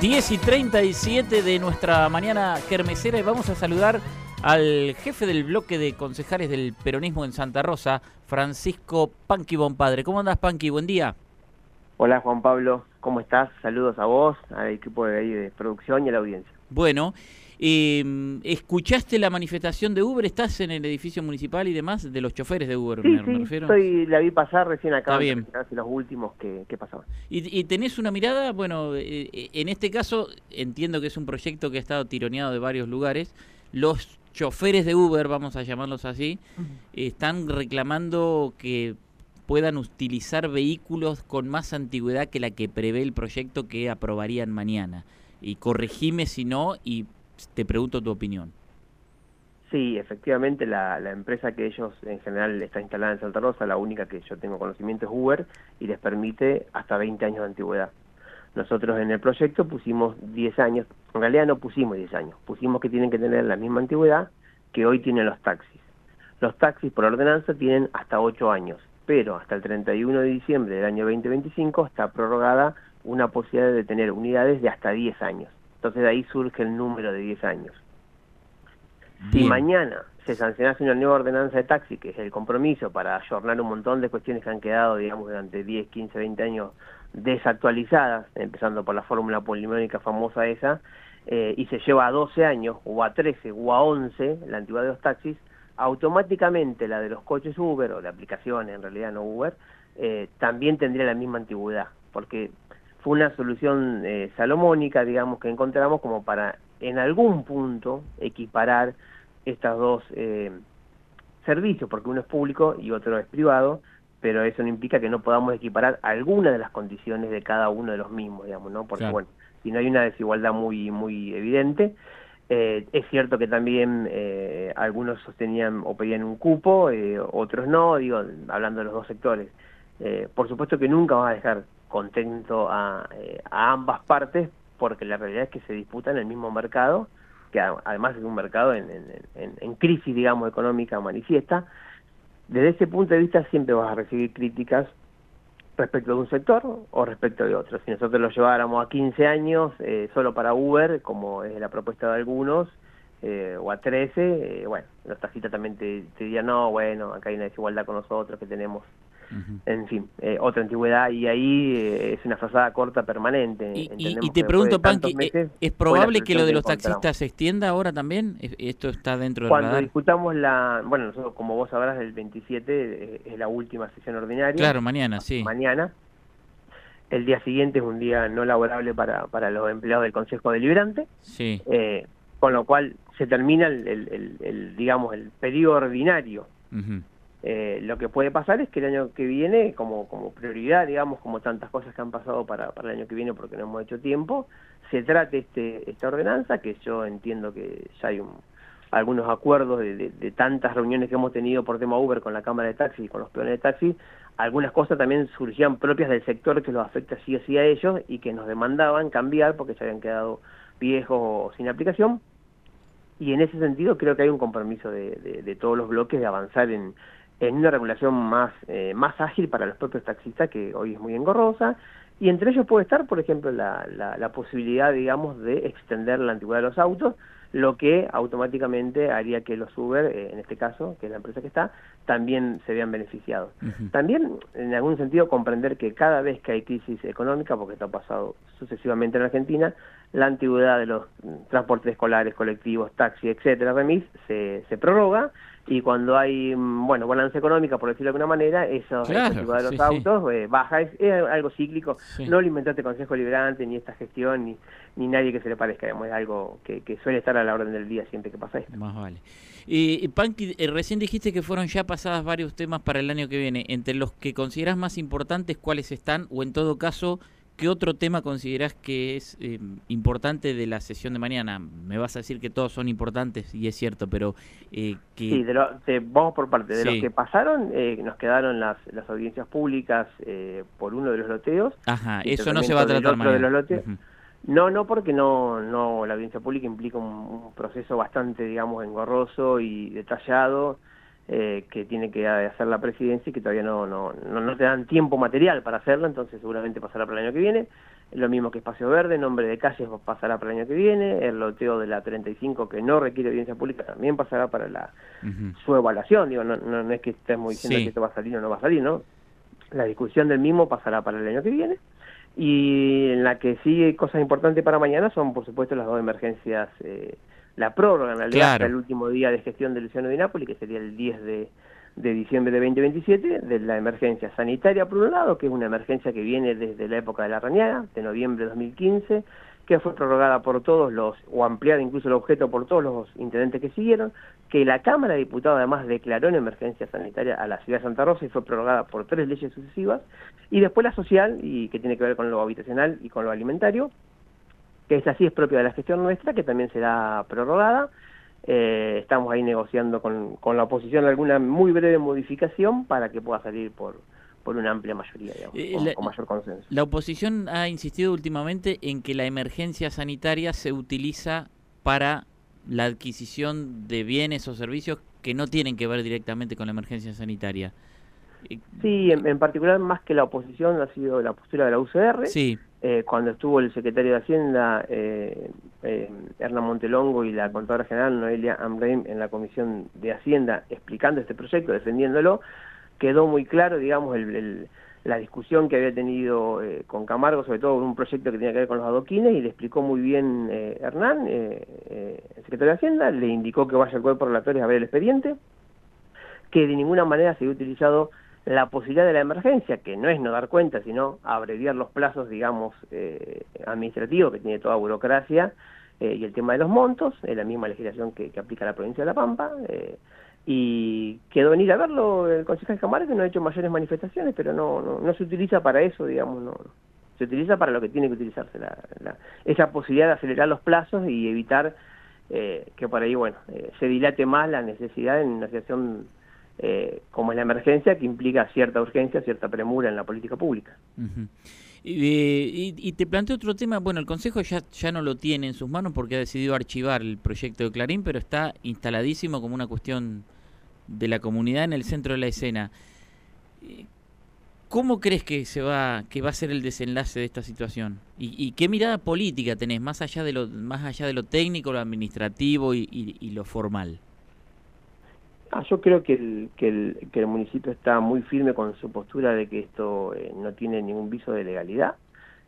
10 y 37 de nuestra mañana kermesera y vamos a saludar al jefe del bloque de concejales del peronismo en Santa Rosa, Francisco Panqui Bonpadre. ¿Cómo andas, Panqui? Buen día. Hola, Juan Pablo. ¿Cómo estás? Saludos a vos, al equipo de, de producción y a la audiencia. Bueno, eh, ¿escuchaste la manifestación de Uber? ¿Estás en el edificio municipal y demás de los choferes de Uber? Sí, me, sí, me refiero. Estoy, la vi pasar recién acá. Está bien. los últimos que, que pasaban. ¿Y, y tenés una mirada? Bueno, eh, eh, en este caso entiendo que es un proyecto que ha estado tironeado de varios lugares. Los choferes de Uber, vamos a llamarlos así, están reclamando que puedan utilizar vehículos con más antigüedad que la que prevé el proyecto que aprobarían mañana. Y corregime si no y te pregunto tu opinión. Sí, efectivamente la, la empresa que ellos en general está instalada en Santa Rosa, la única que yo tengo conocimiento es Uber y les permite hasta 20 años de antigüedad. Nosotros en el proyecto pusimos 10 años, en realidad no pusimos 10 años, pusimos que tienen que tener la misma antigüedad que hoy tienen los taxis. Los taxis por ordenanza tienen hasta 8 años, pero hasta el 31 de diciembre del año 2025 está prorrogada una posibilidad de tener unidades de hasta 10 años. Entonces de ahí surge el número de 10 años. Si mañana se sancionase una nueva ordenanza de taxi, que es el compromiso para ayornar un montón de cuestiones que han quedado, digamos, durante 10, 15, 20 años desactualizadas, empezando por la fórmula polimónica famosa esa, eh, y se lleva a 12 años, o a 13, o a 11, la antigüedad de los taxis, automáticamente la de los coches Uber, o de aplicaciones en realidad no Uber, eh, también tendría la misma antigüedad, porque fue una solución eh, salomónica, digamos, que encontramos como para en algún punto equiparar estos dos eh, servicios, porque uno es público y otro es privado, pero eso no implica que no podamos equiparar alguna de las condiciones de cada uno de los mismos, digamos, ¿no? Porque, Claro. bueno, si no hay una desigualdad muy, muy evidente, eh, es cierto que también eh, algunos sostenían o pedían un cupo, eh, otros no, digo, hablando de los dos sectores. Eh, por supuesto que nunca vas a dejar contento a, eh, a ambas partes, porque la realidad es que se disputan el mismo mercado, que además es un mercado en, en- en- en crisis, digamos, económica manifiesta. Desde ese punto de vista siempre vas a recibir críticas respecto de un sector o respecto de otro. Si nosotros lo lleváramos a 15 años eh, solo para Uber, como es la propuesta de algunos, eh, o a 13, eh, bueno, los taxistas también te, te dirían, no, bueno, acá hay una desigualdad con nosotros que tenemos, En fin, eh, otra antigüedad y ahí eh, es una frazada corta permanente. Y, te pregunto, Panqui, ¿e- meses, ¿es probable que lo de los taxistas se extienda ahora también? ¿Es- ¿Esto está dentro del Cuando radar? discutamos la, bueno, nosotros como vos sabrás, el 27 eh, es la última sesión ordinaria. Claro, mañana, sí. mañana. El día siguiente es un día no laborable para, para los empleados del Consejo Deliberante, Sí. eh, con lo cual se termina el, el- el- el, digamos, el periodo ordinario. Ujú. Eh, lo que puede pasar es que el año que viene, como, como prioridad, digamos, como tantas cosas que han pasado para, para el año que viene porque no hemos hecho tiempo, se trate este, esta ordenanza, que yo entiendo que ya hay un, algunos acuerdos de, de- tantas reuniones que hemos tenido por tema Uber con la Cámara de Taxi y con los peones de taxi, algunas cosas también surgían propias del sector que los afecta sí o sí a ellos y que nos demandaban cambiar porque se habían quedado viejos o sin aplicación. Y en ese sentido creo que hay un compromiso de- de todos los bloques de avanzar en, en una regulación más, eh, más ágil para los propios taxistas, que hoy es muy engorrosa, y entre ellos puede estar, por ejemplo, la, la, la posibilidad, digamos, de extender la antigüedad de los autos, lo que automáticamente haría que los Uber, eh, en este caso, que es la empresa que está, también se vean beneficiados. También, en algún sentido, comprender que cada vez que hay crisis económica, porque esto ha pasado sucesivamente en Argentina, la antigüedad de los transportes escolares, colectivos, taxis, etcétera, remis, se, se prorroga y cuando hay, mm, bueno, balanza económica, por decirlo de alguna manera, eso, Claro, de los sí, sí. autos eh, baja, es, es algo cíclico. Sí. No lo inventó este Consejo Liberante, ni esta gestión, ni, ni nadie que se le parezca, digamos, es algo que, que suele estar a la orden del día siempre que pasa esto. Más vale. Y, y, Panqui, eh, recién dijiste que fueron ya pasadas varios temas para el año que viene. Entre los que considerás más importantes, ¿cuáles están? O en todo caso, ¿qué otro tema considerás que es eh, importante de la sesión de mañana? Me vas a decir que todos son importantes, y es cierto, pero eh, que... Sí, de lo- de- vamos por parte. De Sí. los que pasaron, eh, nos quedaron las, las audiencias públicas eh, por uno de los loteos. Ajá, eso no se va a tratar otro de mañana. los lotes. Ujú. No, no, porque no, no, la audiencia pública implica un, un proceso bastante, digamos, engorroso y detallado eh, que tiene que hacer la presidencia y que todavía no, no, no, no te dan tiempo material para hacerlo, entonces seguramente pasará para el año que viene. lo mismo que Espacio Verde, nombre de calles pasará para el año que viene, el loteo de la 35 que no requiere evidencia pública también pasará para la su evaluación, digo, no, no, es que estemos diciendo que esto va a salir o no va a salir, ¿no? La discusión del mismo pasará para el año que viene y en la que sigue cosas importantes para mañana son por supuesto las dos emergencias, eh, la prórroga en realidad hasta el último día de gestión del Luciano de Nápoles, que sería el 10 de de diciembre de 2027 de la emergencia sanitaria por un lado, que es una emergencia que viene desde la época de la Rañaga, de noviembre de 2015, que fue prorrogada por todos los, o ampliada incluso el objeto por todos los intendentes que siguieron, que la Cámara de Diputados además declaró en emergencia sanitaria a la ciudad de Santa Rosa y fue prorrogada por tres leyes sucesivas, y después la social, y que tiene que ver con lo habitacional y con lo alimentario, que es así es propia de la gestión nuestra, que también será prorrogada, eh, estamos ahí negociando con, con, la oposición alguna muy breve modificación para que pueda salir por, por una amplia mayoría, digamos, eh, con, mayor consenso. La oposición ha insistido últimamente en que la emergencia sanitaria se utiliza para la adquisición de bienes o servicios que no tienen que ver directamente con la emergencia sanitaria. Sí, en, particular más que la oposición ha sido la postura de la UCR. Sí. Eh, cuando estuvo el secretario de Hacienda, eh, eh, Hernán Montelongo, y la contadora general, Noelia Amreim, en la Comisión de Hacienda, explicando este proyecto, defendiéndolo, quedó muy claro, digamos, la discusión que había tenido eh, con Camargo, sobre todo un proyecto que tenía que ver con los adoquines, y le explicó muy bien Hernán, el secretario de Hacienda, le indicó que vaya al cuerpo relatorio a ver el expediente, que de ninguna manera se había utilizado la posibilidad de la emergencia, que no es no dar cuenta, sino abreviar los plazos, digamos, eh, administrativos que tiene toda burocracia, eh, y el tema de los montos, es la misma legislación que, aplica la provincia de La Pampa, eh, y quedó venir a verlo el concejal Camargo, que no ha hecho mayores manifestaciones, pero no, no, no, se utiliza para eso, digamos, no se utiliza para lo que tiene que utilizarse, la, esa posibilidad de acelerar los plazos y evitar que por ahí, bueno, se dilate más la necesidad en una situación eh, como es la emergencia, que implica cierta urgencia, cierta premura en la política pública. y, te planteo otro tema, bueno, el Consejo ya, ya no lo tiene en sus manos porque ha decidido archivar el proyecto de Clarín, pero está instaladísimo como una cuestión de la comunidad en el centro de la escena. Eh, ¿Cómo crees que se va que va a ser el desenlace de esta situación? ¿Y, qué mirada política tenés más allá de lo más allá de lo técnico, lo administrativo y lo formal? Ah, yo creo que el, que, el, que el municipio está muy firme con su postura de que esto eh, no tiene ningún viso de legalidad,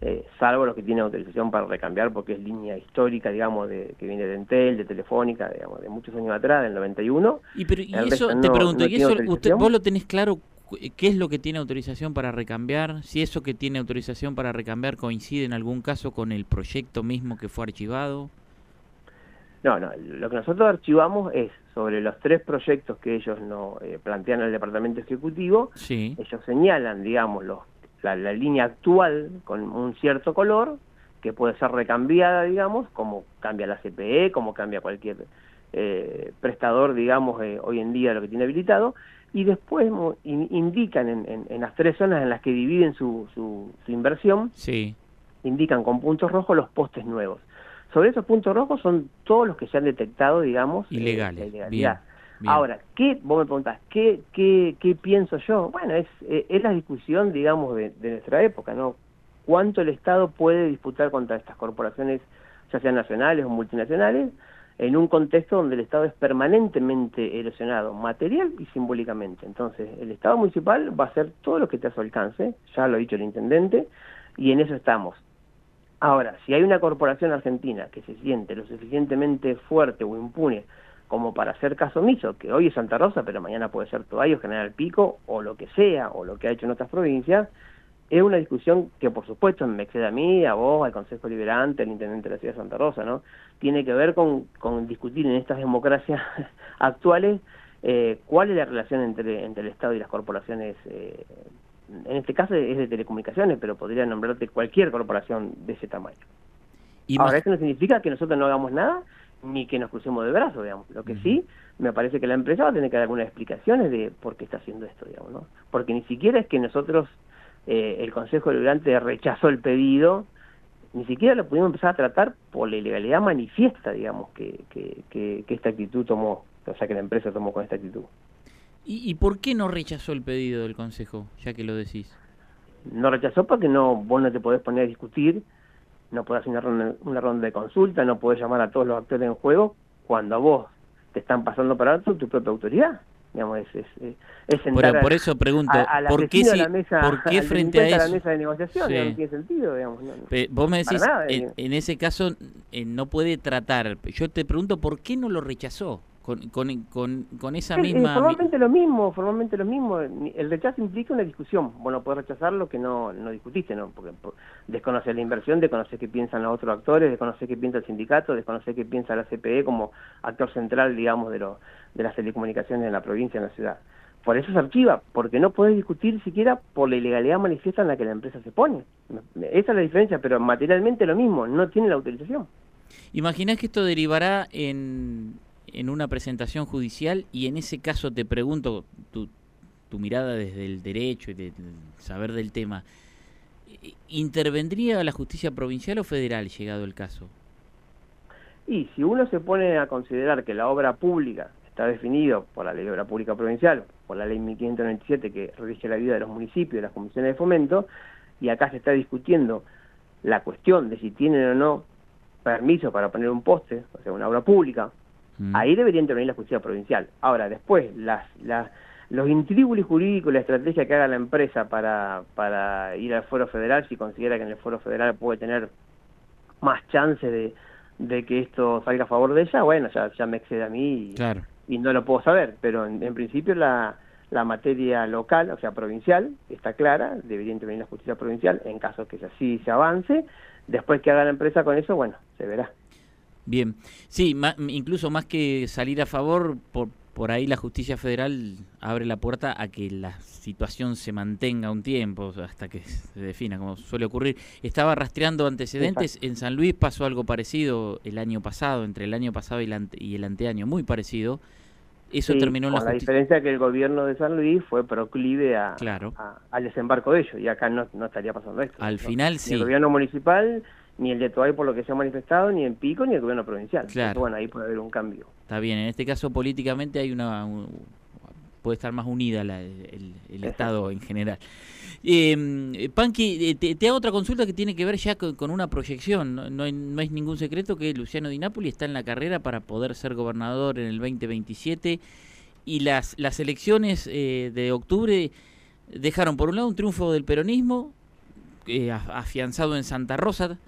eh, salvo los que tienen autorización para recambiar, porque es línea histórica, digamos, de, que viene de Entel, de Telefónica, digamos, de muchos años atrás, del 91. Y, pero, y eso, te pregunto, ¿y eso usted, vos lo tenés claro qué es lo que tiene autorización para recambiar? Si eso que tiene autorización para recambiar coincide en algún caso con el proyecto mismo que fue archivado. No, no, lo que nosotros archivamos es sobre los tres proyectos que ellos no eh, plantean al departamento ejecutivo, ellos señalan, digamos, los, la, línea actual con un cierto color que puede ser recambiada, digamos, como cambia la CPE, como cambia cualquier eh, prestador, digamos, eh, hoy en día lo que tiene habilitado, y después indican en, las tres zonas en las que dividen su, su, su inversión, sí. indican con puntos rojos los postes nuevos. Sobre esos puntos rojos son todos los que se han detectado, digamos, eh, ilegales. ilegalidad. Ahora, ¿qué, vos me preguntás, ¿qué, qué, qué pienso yo? Bueno, es, eh, es la discusión, digamos, de, nuestra época, ¿no? ¿Cuánto el Estado puede disputar contra estas corporaciones, ya sean nacionales o multinacionales, en un contexto donde el Estado es permanentemente erosionado, material y simbólicamente? Entonces, el Estado municipal va a hacer todo lo que esté a su alcance, ya lo ha dicho el Intendente, y en eso estamos. Ahora, si hay una corporación argentina que se siente lo suficientemente fuerte o impune como para hacer caso omiso, que hoy es Santa Rosa, pero mañana puede ser Toallo, General Pico, o lo que sea, o lo que ha hecho en otras provincias, es una discusión que, por supuesto, me excede a mí, a vos, al Consejo Liberante, al Intendente de la Ciudad de Santa Rosa, ¿no? Tiene que ver con, con discutir en estas democracias actuales eh, cuál es la relación entre, entre el Estado y las corporaciones eh, en este caso es de telecomunicaciones, pero podría nombrarte cualquier corporación de ese tamaño. Y Ahora, eso no significa que nosotros no hagamos nada, ni que nos crucemos de brazos, digamos. Lo que sí, me parece que la empresa va a tener que dar algunas explicaciones de por qué está haciendo esto, digamos, ¿no? Porque ni siquiera es que nosotros, eh, el Consejo Deliberante rechazó el pedido, ni siquiera lo pudimos empezar a tratar por la ilegalidad manifiesta, digamos, que, que, que, que esta actitud tomó, o sea, que la empresa tomó con esta actitud. ¿Y, por qué no rechazó el pedido del Consejo, ya que lo decís? no rechazó porque no vos no te podés poner a discutir, no podés hacer una ronda, una ronda de consulta, no podés llamar a todos los actores en juego cuando a vos te están pasando para alto tu propia autoridad. Digamos, es, es, es sentar por eso pregunto, ¿por qué, si, mesa, ¿por qué frente a eso? la mesa de negociación? No tiene sentido, digamos. No, vos me decís, en, en, ese caso eh, no puede tratar. Yo te pregunto, ¿por qué no lo rechazó? Con, con, con, con esa misma... formalmente lo mismo, formalmente lo mismo. El rechazo implica una discusión. Bueno, puedes rechazar lo que no, no discutiste, ¿no? Porque desconocer la inversión, desconocer qué piensan los otros actores, desconocer qué piensa el sindicato, desconocer qué piensa la CPE como actor central, digamos, de, lo, de las telecomunicaciones en la provincia, en la ciudad. Por eso se archiva, porque no puedes discutir siquiera por la ilegalidad manifiesta en la que la empresa se pone. Esa es la diferencia, pero materialmente lo mismo, no tiene la autorización. ¿Imaginás que esto derivará en, en una presentación judicial y en ese caso te pregunto tu, tu mirada desde el derecho y de, saber del tema, ¿intervendría la justicia provincial o federal llegado el caso? Y si uno se pone a considerar que la obra pública está definido por la Ley de Obra Pública Provincial, por la Ley 1597 que rige la vida de los municipios y las comisiones de fomento, y acá se está discutiendo la cuestión de si tienen o no permiso para poner un poste, o sea, una obra pública, Mm. Ahí debería intervenir la justicia provincial. Ahora, después, las, las, los intríngulis jurídicos, la estrategia que haga la empresa para, para ir al foro federal, si considera que en el foro federal puede tener más chance de, de que esto salga a favor de ella, bueno, ya, ya me excede a mí y, y no lo puedo saber, pero en, principio la, la materia local, o sea, provincial, está clara, debería intervenir la justicia provincial en caso que así se avance. Después que haga la empresa con eso, bueno, se verá. Bien, sí, incluso más que salir a favor, por, por ahí la justicia federal abre la puerta a que la situación se mantenga un tiempo, hasta que se defina, como suele ocurrir. Estaba rastreando antecedentes, en San Luis pasó algo parecido el año pasado, entre el año pasado y, el anteaño, muy parecido. Eso terminó en la, la diferencia que el gobierno de San Luis fue proclive a, al desembarco de ellos, y acá no, no estaría pasando esto. Al final sí. El gobierno municipal ni el de Toay por lo que se ha manifestado, ni en Pico, ni el gobierno provincial. Claro. bueno, ahí puede haber un cambio. Está bien, en este caso políticamente hay una... puede estar más unida el, Estado en general. Em, eh, Panqui, te, hago otra consulta que tiene que ver ya con, una proyección. No, no, es ningún secreto que Luciano Di Napoli está en la carrera para poder ser gobernador en el 2027 y las, las elecciones eh, de octubre dejaron por un lado un triunfo del peronismo eh, afianzado en Santa Rosa,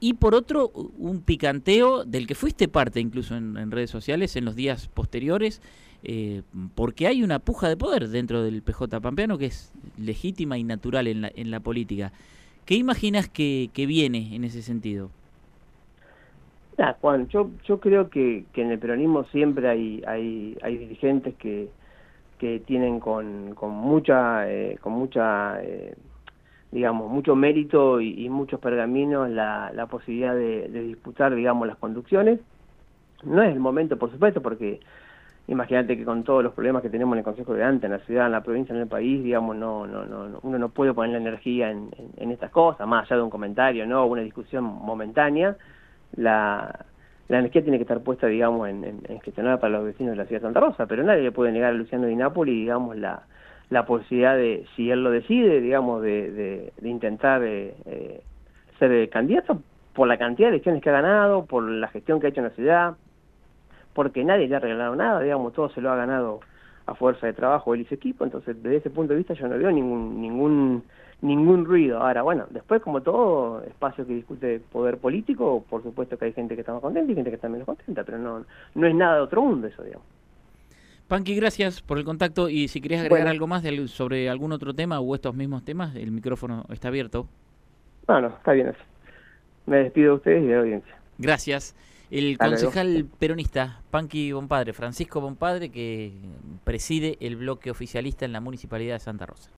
y por otro un picanteo del que fuiste parte incluso en, redes sociales en los días posteriores, eh, porque hay una puja de poder dentro del PJ Pampeano que es legítima y natural en la, en la política. ¿Qué imaginas que, que viene en ese sentido? Juan, yo, yo creo que, que en el peronismo siempre hay, hay, hay dirigentes que, que tienen con, con mucha, eh, con mucha eh, digamos, mucho mérito y, muchos pergaminos la, la posibilidad de, disputar, digamos, las conducciones. No es el momento, por supuesto, porque imagínate que con todos los problemas que tenemos en el Consejo de Ante, en la ciudad, en la provincia, en el país, digamos, no, no, no, uno no puede poner la energía en, en, estas cosas, más allá de un comentario, no, una discusión momentánea. La, la energía tiene que estar puesta, digamos, en, en, gestionar para los vecinos de la ciudad de Santa Rosa, pero nadie le puede negar a Luciano Di Napoli, digamos, la, la posibilidad de, si él lo decide, digamos, de, de, intentar eh, eh, ser candidato por la cantidad de elecciones que ha ganado, por la gestión que ha hecho en la ciudad, porque nadie le ha regalado nada, digamos, todo se lo ha ganado a fuerza de trabajo él y su equipo, entonces desde ese punto de vista yo no veo ningún ningún ningún ruido. Ahora, bueno, después como todo espacio que discute poder político, por supuesto que hay gente que está más contenta y gente que está menos contenta, pero no no es nada de otro mundo eso, digamos. Panqui, gracias por el contacto y si querías agregar algo más sobre algún otro tema o estos mismos temas, el micrófono está abierto. Bueno, está bien así. Me despido de ustedes y de la audiencia. Gracias. El concejal peronista Panqui Bonpadre, Francisco Bonpadre, que preside el bloque oficialista en la Municipalidad de Santa Rosa.